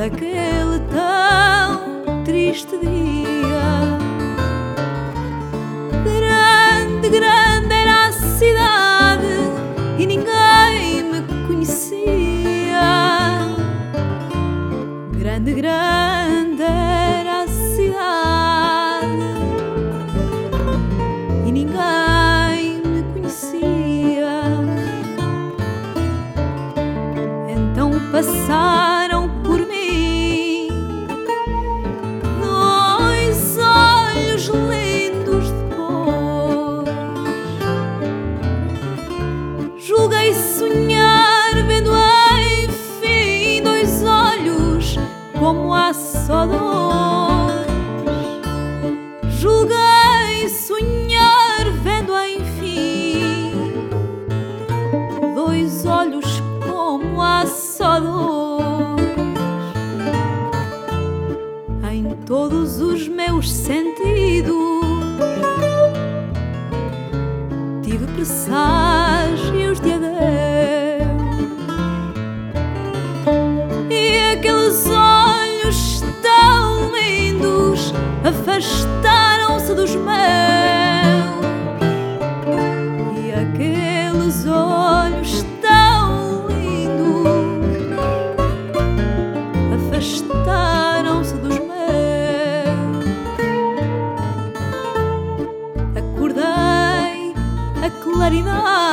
daquele tão triste dia. Grande, grande era a cidade e ninguém me conhecia. Grande, grande era a cidade e ninguém me conhecia. Então passaram só dois. Julguei sonhar vendo enfim dois olhos como há só dois. Em todos os meus sentidos tive presságios caridad.